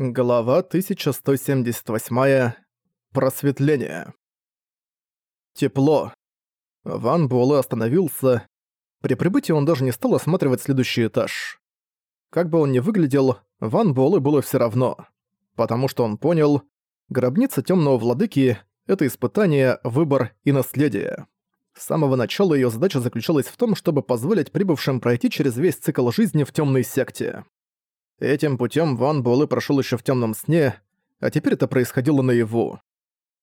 Глава 1178. Просветление. Тепло. Ван Буэлэ остановился. При прибытии он даже не стал осматривать следующий этаж. Как бы он ни выглядел, Ван Буэлэ было все равно. Потому что он понял, гробница темного владыки — это испытание, выбор и наследие. С самого начала ее задача заключалась в том, чтобы позволить прибывшим пройти через весь цикл жизни в темной секте. Этим путем Ван Буэлэ прошел еще в темном сне, а теперь это происходило наяву.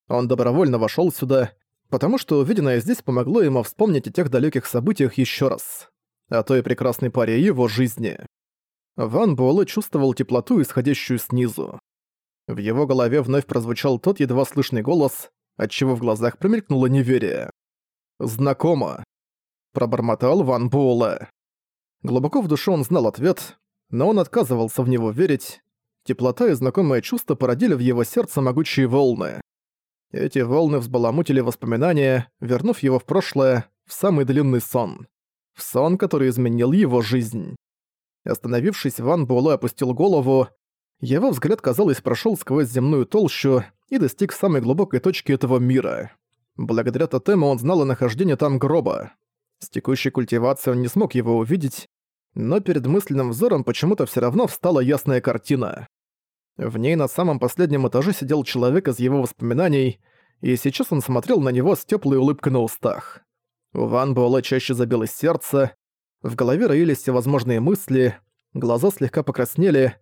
Он добровольно вошел сюда, потому что увиденное здесь помогло ему вспомнить о тех далеких событиях еще раз, о той прекрасной паре его жизни. Ван Буэлэ чувствовал теплоту, исходящую снизу. В его голове вновь прозвучал тот едва слышный голос, отчего в глазах промелькнуло неверие. «Знакомо», — пробормотал Ван Буэлэ. Глубоко в душе он знал ответ, но он отказывался в него верить. Теплота и знакомое чувство породили в его сердце могучие волны. Эти волны взбаламутили воспоминания, вернув его в прошлое, в самый длинный сон. В сон, который изменил его жизнь. Остановившись, Ван Буэлэ опустил голову. Его взгляд, казалось, прошел сквозь земную толщу и достиг самой глубокой точки этого мира. Благодаря тотему он знал о нахождении там гроба. С текущей культивацией он не смог его увидеть, но перед мысленным взором почему-то все равно встала ясная картина. В ней на самом последнем этаже сидел человек из его воспоминаний, и сейчас он смотрел на него с теплой улыбкой на устах. У Ван Буэлэ чаще забилось сердце, в голове роились всевозможные мысли, глаза слегка покраснели.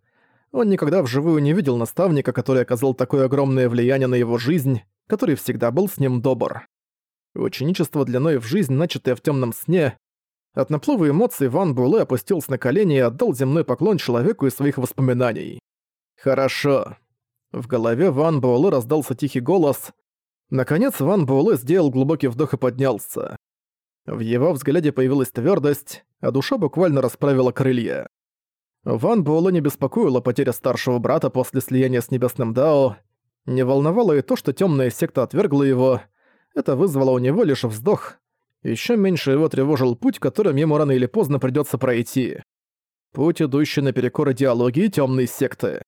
Он никогда вживую не видел наставника, который оказал такое огромное влияние на его жизнь, который всегда был с ним добр. Ученичество длиной в жизнь, начатое в темном сне, от наплыва эмоций Ван Буэлэ опустился на колени и отдал земной поклон человеку из своих воспоминаний. «Хорошо». В голове Ван Буэлэ раздался тихий голос. Наконец Ван Буэлэ сделал глубокий вдох и поднялся. В его взгляде появилась твердость, а душа буквально расправила крылья. Ван Буэлэ не беспокоила потеря старшего брата после слияния с Небесным Дао, не волновало и то, что темная секта отвергла его, это вызвало у него лишь вздох, еще меньше его тревожил путь, которым ему рано или поздно придется пройти. Путь, идущий наперекор идеологии темной секты.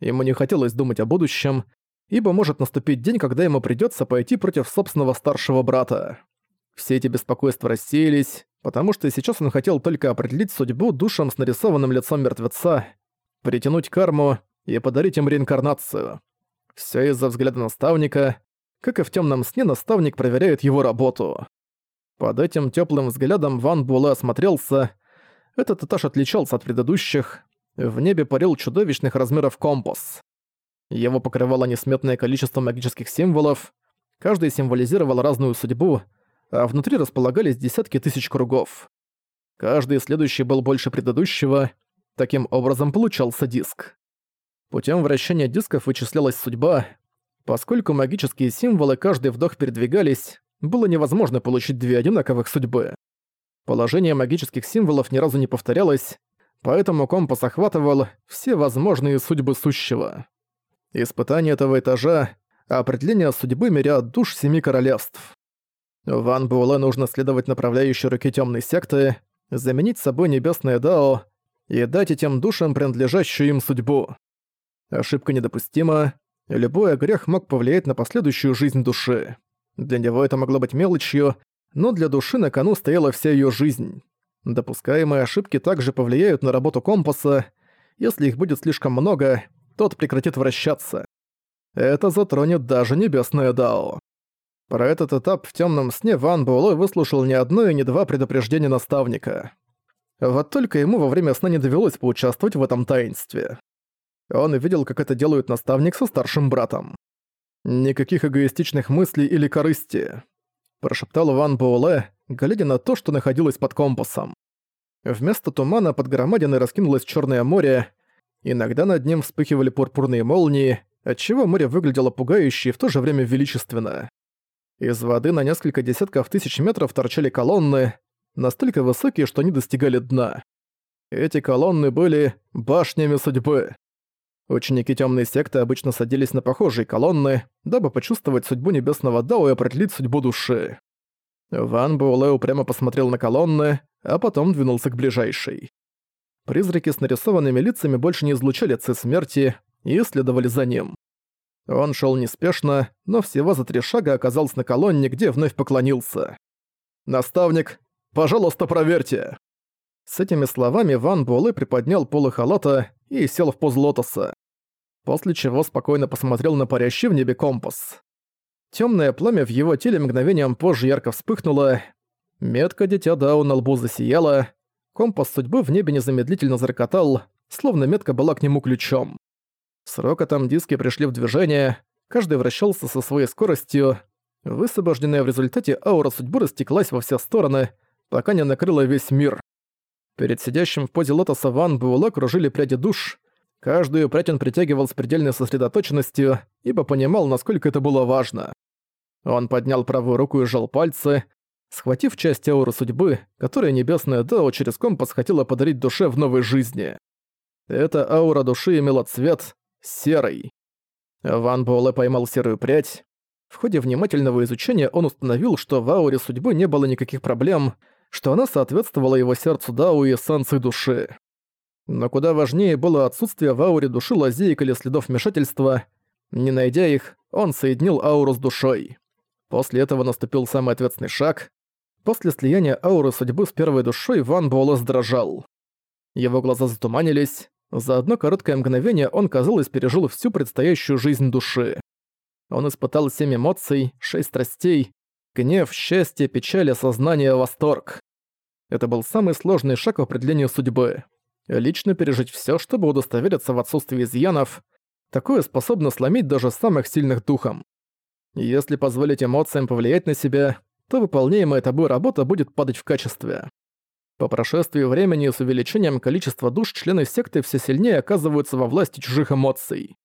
Ему не хотелось думать о будущем, ибо может наступить день, когда ему придется пойти против собственного старшего брата. Все эти беспокойства рассеялись, потому что сейчас он хотел только определить судьбу душам с нарисованным лицом мертвеца, притянуть карму и подарить им реинкарнацию. Все из-за взгляда наставника. Как и в темном сне, наставник проверяет его работу. Под этим теплым взглядом Ван Буэлэ осмотрелся. Этот этаж отличался от предыдущих. В небе парил чудовищных размеров компас. Его покрывало несметное количество магических символов. Каждый символизировал разную судьбу, а внутри располагались десятки тысяч кругов. Каждый следующий был больше предыдущего. Таким образом получался диск. Путем вращения дисков вычислялась судьба. Поскольку магические символы каждый вдох передвигались, было невозможно получить две одинаковых судьбы. Положение магических символов ни разу не повторялось, поэтому компас охватывал все возможные судьбы сущего. Испытание этого этажа — определение судьбы мириад душ Семи Королевств. Ван Буэлэ нужно следовать направляющей руке темной секты, заменить собой небесное Дао и дать этим душам принадлежащую им судьбу. Ошибка недопустима, любой грех мог повлиять на последующую жизнь души. Для него это могло быть мелочью, но для души на кону стояла вся её жизнь. Допускаемые ошибки также повлияют на работу компаса. Если их будет слишком много, тот прекратит вращаться. Это затронет даже небесное Дао. Про этот этап в тёмном сне Ван Буэлэ выслушал ни одно и ни два предупреждения наставника. Вот только ему во время сна не довелось поучаствовать в этом таинстве. Он видел, как это делают наставник со старшим братом. «Никаких эгоистичных мыслей или корысти», – прошептал Ван Буэлэ, глядя на то, что находилось под компасом. Вместо тумана под громадиной раскинулось Черное море, иногда над ним вспыхивали пурпурные молнии, отчего море выглядело пугающе и в то же время величественно. Из воды на несколько десятков тысяч метров торчали колонны, настолько высокие, что они достигали дна. Эти колонны были башнями судьбы. Ученики темной секты обычно садились на похожие колонны, дабы почувствовать судьбу небесного Дао и определить судьбу души. Ван Буэлэ упрямо посмотрел на колонны, а потом двинулся к ближайшей. Призраки с нарисованными лицами больше не излучали ци смерти, и следовали за ним. Он шел неспешно, но всего за три шага оказался на колонне, где вновь поклонился. «Наставник, пожалуйста, проверьте!» С этими словами Ван Буэлэ приподнял полы халата и сел в позу лотоса. После чего спокойно посмотрел на парящий в небе компас. Темное пламя в его теле мгновением позже ярко вспыхнуло. Метка Дитя Дау на лбу засияла. Компас судьбы в небе незамедлительно зарокотал, словно метка была к нему ключом. С рокотом диски пришли в движение, каждый вращался со своей скоростью. Высвобожденная в результате аура судьбы растеклась во все стороны, пока не накрыла весь мир. Перед сидящим в позе лотоса Ван Буэлэ кружили пряди душ. Каждую прядь он притягивал с предельной сосредоточенностью, ибо понимал, насколько это было важно. Он поднял правую руку и сжал пальцы, схватив часть ауры судьбы, которую небесная Дао через компас хотела подарить душе в новой жизни. Эта аура души имела цвет серый. Ван Буэлэ поймал серую прядь. В ходе внимательного изучения он установил, что в ауре судьбы не было никаких проблем, что она соответствовала его сердцу Дау и эссенции души. Но куда важнее было отсутствие в ауре души лазеек или следов вмешательства. Не найдя их, он соединил ауру с душой. После этого наступил самый ответственный шаг. После слияния ауры судьбы с первой душой Ван Буэлэ дрожал. Его глаза затуманились, за одно короткое мгновение он, казалось, пережил всю предстоящую жизнь души. Он испытал семь эмоций, шесть страстей, гнев, счастье, печаль, осознание, восторг. Это был самый сложный шаг в определении судьбы. Лично пережить все, чтобы удостовериться в отсутствии изъянов, такое способно сломить даже самых сильных духом. Если позволить эмоциям повлиять на себя, то выполняемая тобой работа будет падать в качестве. По прошествии времени с увеличением количества душ члены секты все сильнее оказываются во власти чужих эмоций.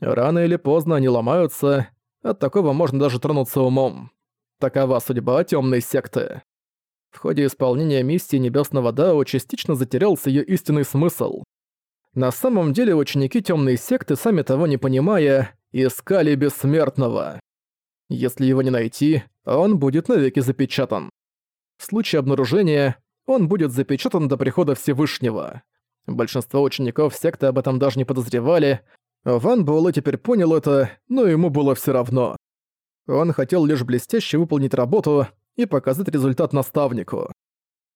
Рано или поздно они ломаются, от такого можно даже тронуться умом. Такова судьба темной секты. В ходе исполнения миссии Небесного Дао частично затерялся ее истинный смысл. На самом деле ученики темной секты, сами того не понимая, искали бессмертного. Если его не найти, он будет навеки запечатан. В случае обнаружения он будет запечатан до прихода Всевышнего. Большинство учеников секты об этом даже не подозревали. Ван Буэлэ теперь понял это, но ему было все равно. Он хотел лишь блестяще выполнить работу и показать результат наставнику.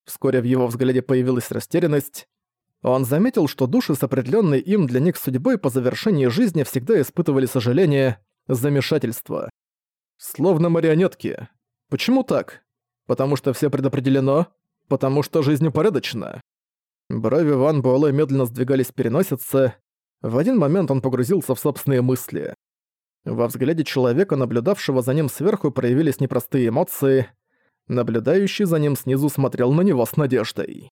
Вскоре в его взгляде появилась растерянность. Он заметил, что души с определенной им для них судьбой по завершении жизни всегда испытывали сожаление, замешательство. Словно марионетки. Почему так? Потому что все предопределено? потому что жизнь упорядочена. Брови Ван Буэлэ медленно сдвигались переносице. В один момент он погрузился в собственные мысли. Во взгляде человека, наблюдавшего за ним сверху, проявились непростые эмоции. Наблюдающий за ним снизу смотрел на него с надеждой.